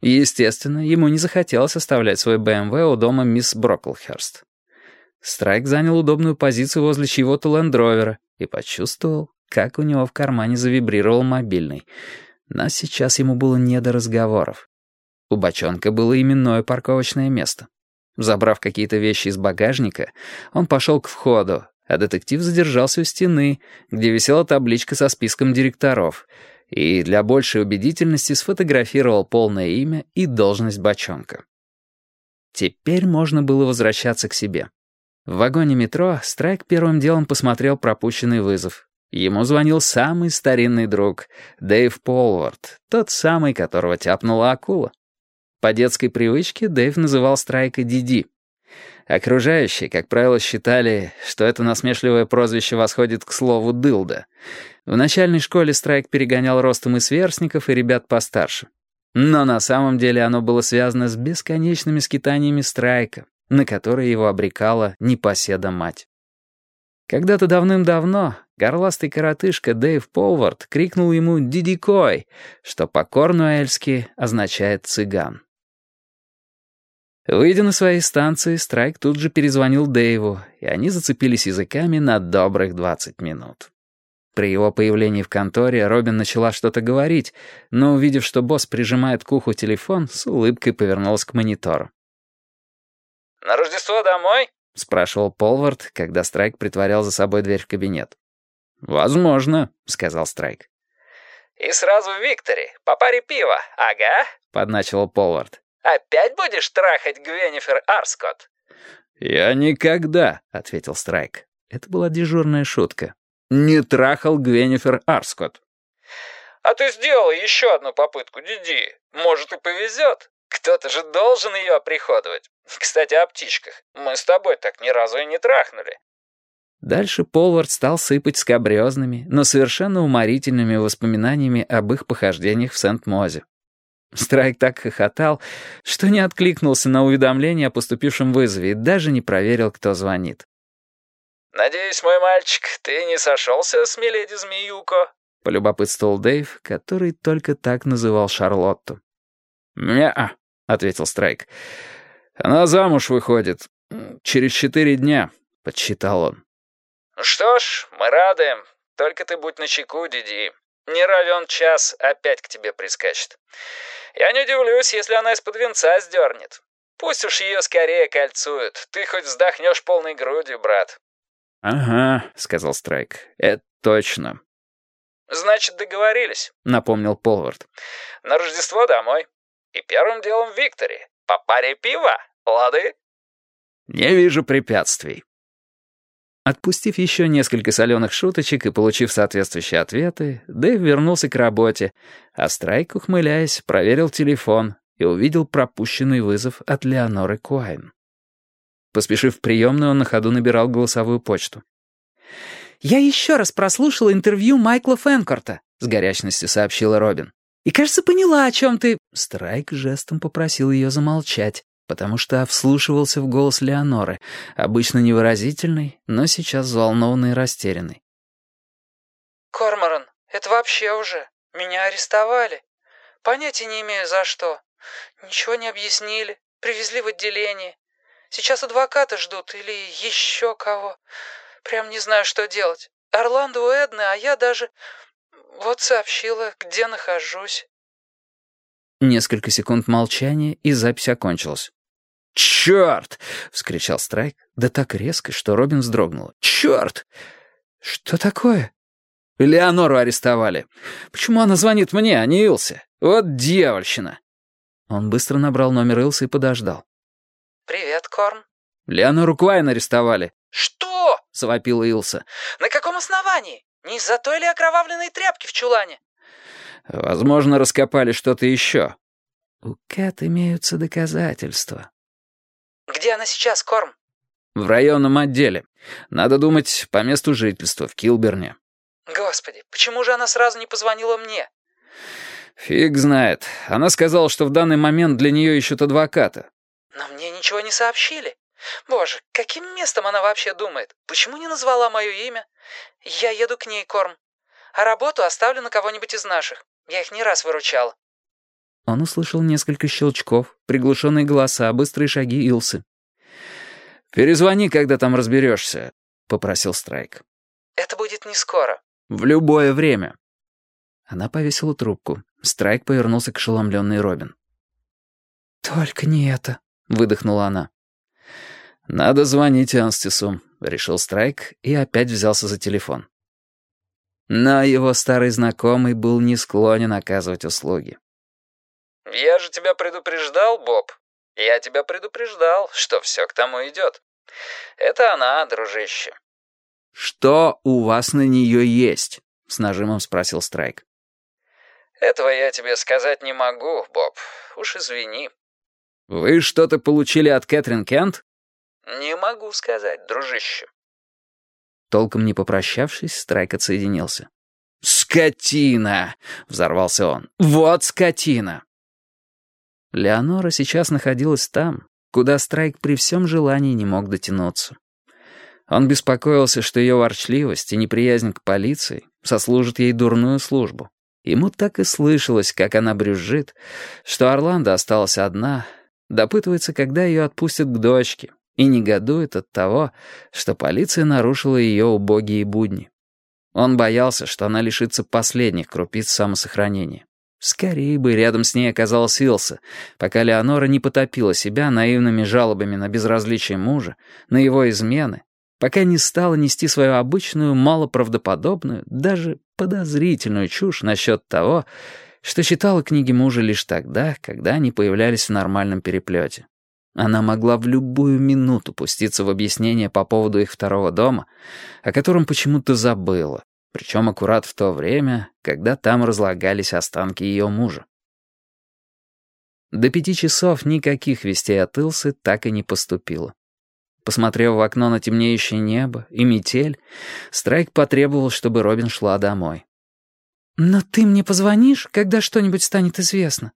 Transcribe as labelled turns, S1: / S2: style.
S1: Естественно, ему не захотелось оставлять свой БМВ у дома мисс Броклхерст. Страйк занял удобную позицию возле чьего-то лендровера и почувствовал, как у него в кармане завибрировал мобильный. Но сейчас ему было не до разговоров. У бочонка было именное парковочное место. Забрав какие-то вещи из багажника, он пошел к входу, а детектив задержался у стены, где висела табличка со списком директоров, и для большей убедительности сфотографировал полное имя и должность бочонка. Теперь можно было возвращаться к себе. В вагоне метро Страйк первым делом посмотрел пропущенный вызов. Ему звонил самый старинный друг, Дэйв Полвард, тот самый, которого тяпнула акула. По детской привычке Дэйв называл Страйка Диди. Окружающие, как правило, считали, что это насмешливое прозвище восходит к слову «дылда». В начальной школе Страйк перегонял ростом и сверстников, и ребят постарше. Но на самом деле оно было связано с бесконечными скитаниями Страйка, на которые его обрекала непоседа-мать. Когда-то давным-давно горластый коротышка Дэйв Полвард крикнул ему «Дидикой», что по-корнуэльски означает «цыган». Выйдя на своей станции, Страйк тут же перезвонил Дэйву, и они зацепились языками на добрых 20 минут. При его появлении в конторе Робин начала что-то говорить, но, увидев, что босс прижимает к уху телефон, с улыбкой повернулась к монитору.
S2: «На Рождество домой?»
S1: — спрашивал Полвард, когда Страйк притворял за собой дверь в кабинет. «Возможно», — сказал Страйк.
S2: «И сразу в Викторе, по паре пива, ага», —
S1: подначивал Полвард.
S2: «Опять будешь трахать Гвеннифер Арскот?»
S1: «Я никогда», — ответил Страйк. Это была дежурная шутка. «Не трахал Гвеннифер Арскот».
S2: «А ты сделал еще одну попытку, Диди. Может, и повезет. Кто-то же должен ее оприходовать. Кстати, о птичках. Мы с тобой так ни разу и не трахнули».
S1: Дальше Полвард стал сыпать скабрезными, но совершенно уморительными воспоминаниями об их похождениях в Сент-Мозе. Страйк так хохотал, что не откликнулся на уведомление о поступившем вызове и даже не проверил, кто звонит.
S2: «Надеюсь, мой мальчик, ты не сошелся с миледи Змеюко?»
S1: — полюбопытствовал Дэйв, который только так называл Шарлотту. «Не-а», — ответил Страйк. «Она замуж выходит. Через четыре дня», — подсчитал он.
S2: «Что ж, мы рады. Только ты будь начеку, Диди. Не равен час, опять к тебе прискачет. Я не удивлюсь, если она из-под венца сдернет. Пусть уж ее скорее кольцуют. Ты хоть вздохнешь полной грудью, брат».
S1: «Ага», — сказал Страйк, — «это точно».
S2: «Значит, договорились», —
S1: напомнил Полвард.
S2: «На Рождество домой. И первым делом в Викторе. По паре пива, лады?»
S1: «Не вижу препятствий». Отпустив еще несколько соленых шуточек и получив соответствующие ответы, Дэйв вернулся к работе, а Страйк, ухмыляясь, проверил телефон и увидел пропущенный вызов от Леоноры Куайн. Поспешив в приемную, он на ходу набирал голосовую почту. «Я еще раз прослушала интервью Майкла Фэнкорта», — с горячностью сообщила Робин. «И, кажется, поняла, о чем ты...» Страйк жестом попросил ее замолчать потому что вслушивался в голос Леоноры, обычно невыразительный, но сейчас взволнованный и растерянный.
S3: «Корморан, это вообще уже. Меня арестовали. Понятия не имею за что. Ничего не объяснили. Привезли в отделение. Сейчас адвокаты ждут или еще кого. Прям не знаю, что делать. Орландо у Эдны, а я даже... Вот сообщила, где нахожусь».
S1: Несколько секунд молчания, и запись окончилась. «Черт!» — вскричал Страйк, да так резко, что Робин вздрогнула. «Черт! Что такое?» «Леонору арестовали. Почему она звонит мне, а не Илсе? Вот дьявольщина!» Он быстро набрал номер Илсы и подождал.
S3: «Привет, Корн».
S1: «Леонору Квайн арестовали».
S3: «Что?»
S1: — завопила Илса.
S3: «На каком основании? Не из-за той ли окровавленной тряпки в чулане?»
S1: «Возможно, раскопали что-то еще». «У Кэт имеются доказательства»,
S3: «Где она сейчас, Корм?»
S1: «В районном отделе. Надо думать, по месту жительства, в Килберне».
S3: «Господи, почему же она сразу не позвонила мне?»
S1: «Фиг знает. Она сказала, что в данный момент для нее ищут адвоката».
S3: «Но мне ничего не сообщили. Боже, каким местом она вообще думает? Почему не назвала мое имя? Я еду к ней, Корм. А работу оставлю на кого-нибудь из наших. Я их не раз выручала».
S1: Он услышал несколько щелчков, приглушенные голоса, быстрые шаги Илсы. «Перезвони, когда там разберешься», — попросил Страйк.
S3: «Это будет не скоро».
S1: «В любое время». Она повесила трубку. Страйк повернулся к ошеломленной Робин.
S3: «Только не это», —
S1: выдохнула она. «Надо звонить Анстису», — решил Страйк и опять взялся за телефон. Но его старый знакомый был не склонен оказывать услуги.
S2: «Я же тебя предупреждал, Боб. Я тебя предупреждал, что все к тому идет. Это она, дружище».
S1: «Что у вас на нее есть?» — с нажимом спросил Страйк.
S2: «Этого я тебе сказать не могу, Боб. Уж извини».
S1: «Вы что-то получили от Кэтрин Кент?»
S2: «Не могу сказать, дружище».
S1: Толком не попрощавшись, Страйк отсоединился. «Скотина!» — взорвался он. «Вот скотина!» Леонора сейчас находилась там, куда Страйк при всем желании не мог дотянуться. Он беспокоился, что ее ворчливость и неприязнь к полиции сослужат ей дурную службу. Ему так и слышалось, как она брюзжит, что Орландо осталась одна, допытывается, когда ее отпустят к дочке, и негодует от того, что полиция нарушила ее убогие будни. Он боялся, что она лишится последних крупиц самосохранения. Скорее бы рядом с ней оказалась Илса, пока Леонора не потопила себя наивными жалобами на безразличие мужа, на его измены, пока не стала нести свою обычную, малоправдоподобную, даже подозрительную чушь насчет того, что читала книги мужа лишь тогда, когда они появлялись в нормальном переплете. Она могла в любую минуту пуститься в объяснение по поводу их второго дома, о котором почему-то забыла, причем аккурат в то время, когда там разлагались останки ее мужа. До пяти часов никаких вестей от Илсы так и не поступило. Посмотрев в окно на темнеющее небо и метель, Страйк потребовал, чтобы Робин шла домой.
S3: «Но ты мне позвонишь, когда что-нибудь станет известно?»